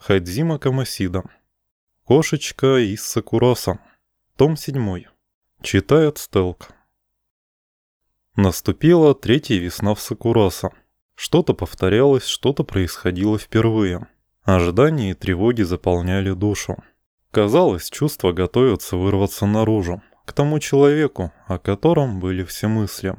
Хадзима Камасида. Кошечка из Сакуроса. Том 7. Читает Стелк. Наступила третья весна в Сакуроса. Что-то повторялось, что-то происходило впервые. Ожидания и тревоги заполняли душу. Казалось, чувства готовятся вырваться наружу, к тому человеку, о котором были все мысли.